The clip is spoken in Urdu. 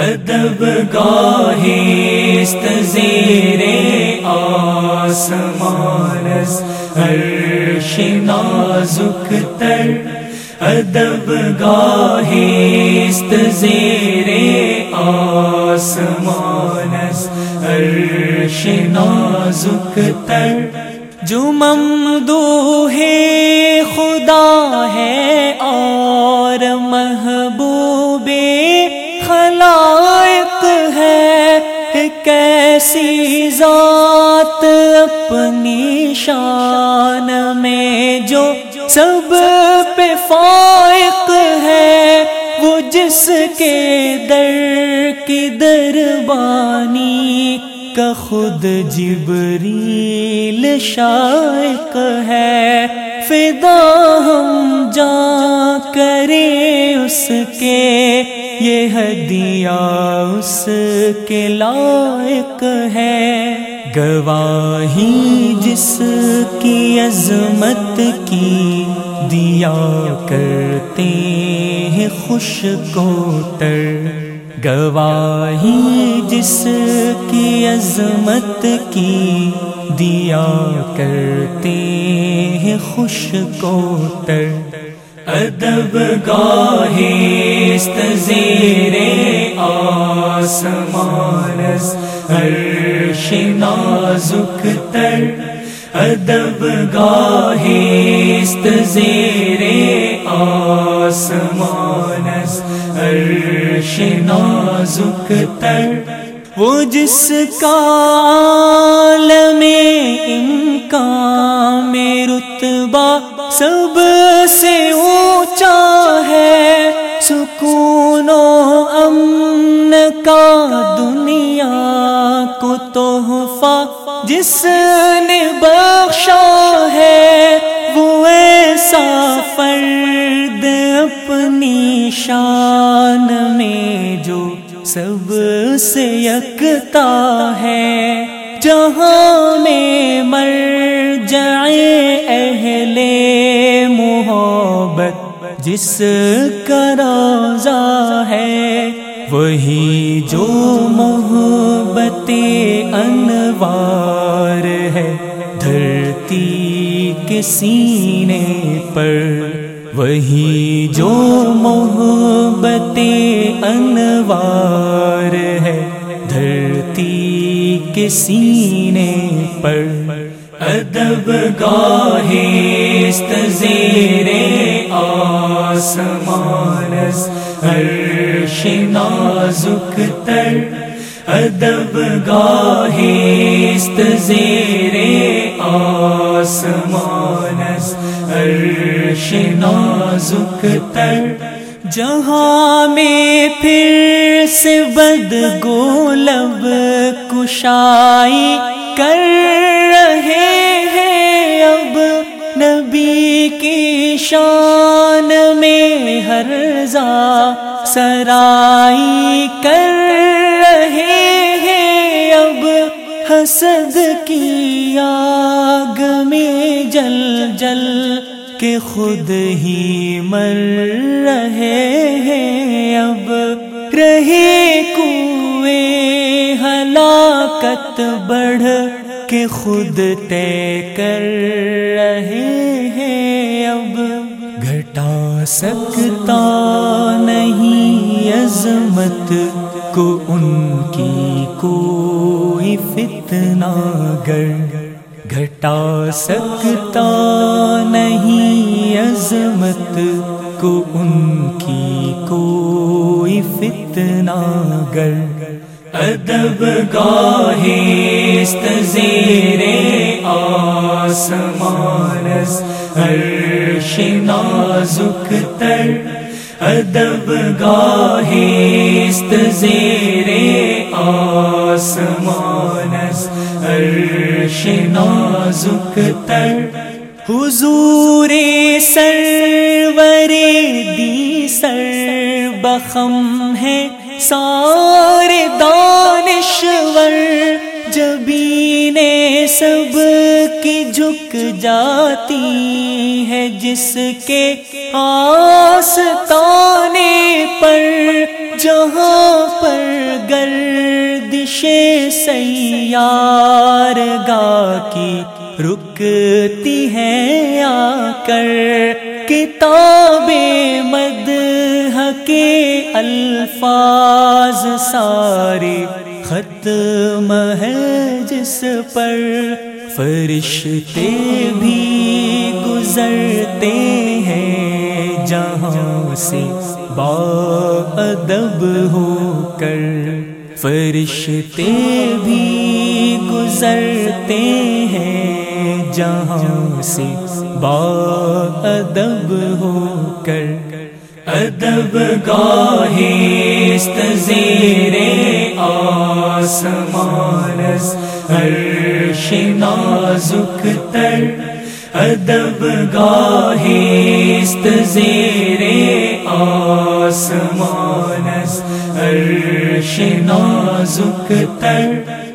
ادب گاہست زیر آسمانس عرش نازک تر۔ ادب گاہست زیر آسمانس عرش نازک تر۔ جو ممدو ذات اپنی شان میں جو سب پہ فائق ہے، وہ جس کے در کی دربانی کا خود جبریل شائق ہے۔ فدا ہم جا کرے اس کے۔ یہ ہدیہ اس کے لائق ہے۔ گواہی جس کی عظمت کی دیا کرتے ہیں خوش کو تر۔ گواہی جس کی عظمت کی دیا کرتے ہیں خوش کو تر۔ ادب گاہست زیر آسمانس عرش نازک تر۔ ادب گاہست زیر آسمانس عرش نازک تر۔ وہ جس کال میں ان کا میں رتبہ سب سے اونچا ہے، سکون و امن کا دنیا کو تحفہ۔ جس نے بخشا ہے، وہ ایسا فرد اپنی شان میں جو سب سے یکتا ہے۔ جہاں میں مر جائے اہل محبت، جس کا روزہ ہے، وہی جو محبت انوار ہے۔ دھرتی کے سینے پر وہی جو محبت انوار ہے، دھرتی کے سینے پر۔ ادب گاہست زیر آسمانس عرش نازک تر۔ ادب گاہست زیر آسمانس عرش نازک تر۔ جہاں میں پھر سے بد گولب کشائی کر رہے ہیں۔ اب نبی کی شان میں ہر زا سرائی کر رہے ہیں حسد کی آگ میں جل جل کہ خود ہی مر رہے ہیں اب۔ رہے کوے ہلاکت بڑھ کے خود طے کر رہے ہیں اب۔ گھٹا سکتا نہیں عظمت کو ان کی کو کوئی فتنہ گر، گھٹا سکتا نہیں عظمت کو ان کی کوئی فتنہ گر۔ ادب گاہست زیر آسمانس عرش نازک تر۔ ادب گاہست زیر آسمانس عرش نازک تر۔ حضور سرور دی سر بخم ہے۔ سارے دانشور جبین سب کی جھک جاتی ہے۔ جس کے آستانے پر، جہاں پر گر سیار گا کی رکتی ہے آ کر۔ کتاب مد کے الفاظ سارے ختم ہے جس پر فرشتے بھی گزرتے ہیں جہاں سے با ادب ہو کر۔ فرشتے بھی گزرتے ہیں جہاں سے با ادب ہو کر۔ ادب گاہست زیر آسمانس عرش نازک تر۔ ادب گاہست زیر آسمانس عرش نازک تر